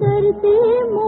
दर्दे मोहब्बत